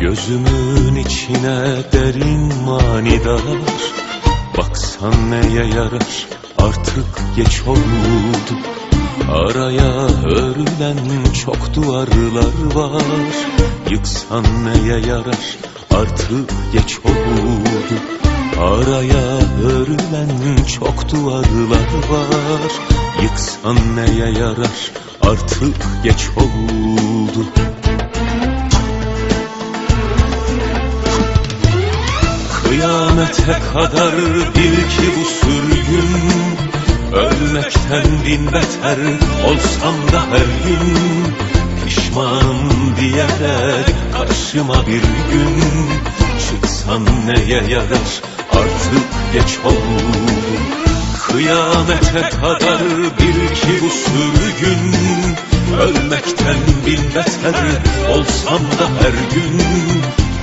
Gözümün içine derin manidar. Baksan neye yarar? Artık geç oldu. Araya örülen çok duvarlar var. Yıksan neye yarar? Artık geç oldu. Araya örülen çok duvarlar var. Yıksan neye yarar? Artık geç oldu Kıyamete kadar bil ki bu sürgün Ölmekten bin beter olsam da her gün Pişmanım diyerek karşıma bir gün Çıksan neye yarar? Artık geç oldu. Kıyamete kadar bil ki bu sürgün Ölmekten bin beter olsam da her gün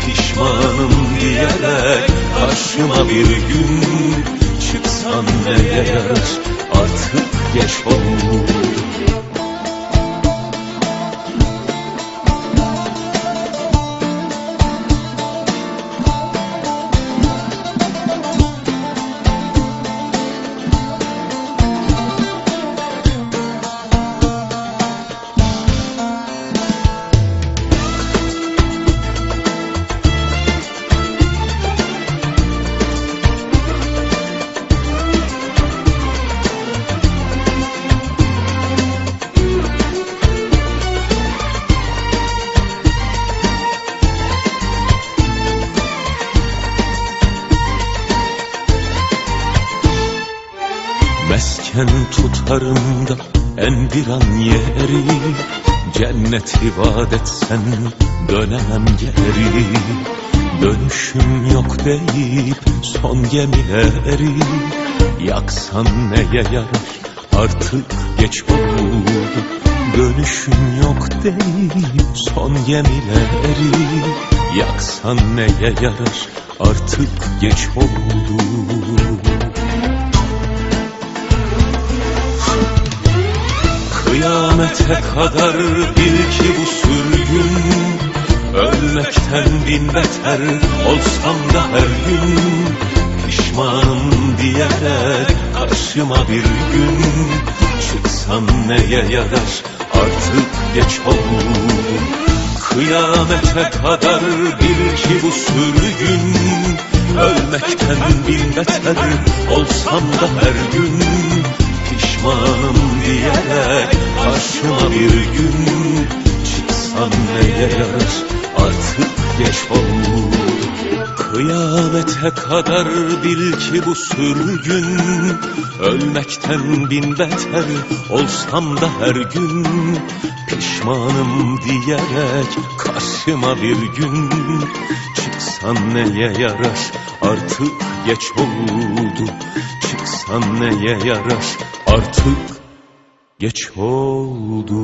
Pişmanım diyerek karşıma bir gün Çıksan neye yarar artık geç oldu Mesken tutarım da en bir an yeri. Cenneti vaat etsen dönemem geri. Dönüşüm yok deyip son gemileri Yaksan neye yarar? Artık geç oldu. Dönüşüm yok deyip son gemileri Yaksan neye yarar? Artık geç oldu Kıyamete kadar bil ki bu sürgün Ölmekten bin beter olsam da her gün Pişmanım diyerek karşıma bir gün Çıksam neye yarar artık geç oldu Kıyamete kadar bil ki bu sürgün Ölmekten bin beter olsam da her gün Pişmanım diyerek karşıma bir gün Çıksam neye yarar? Artık geç oldu Kıyamete kadar bil ki bu sürgün Ölmekten bin beter olsam da her gün Pişmanım diyerek karşıma bir gün Çıksan neye yarar artık geç oldu. Çıksan neye yarar artık geç oldu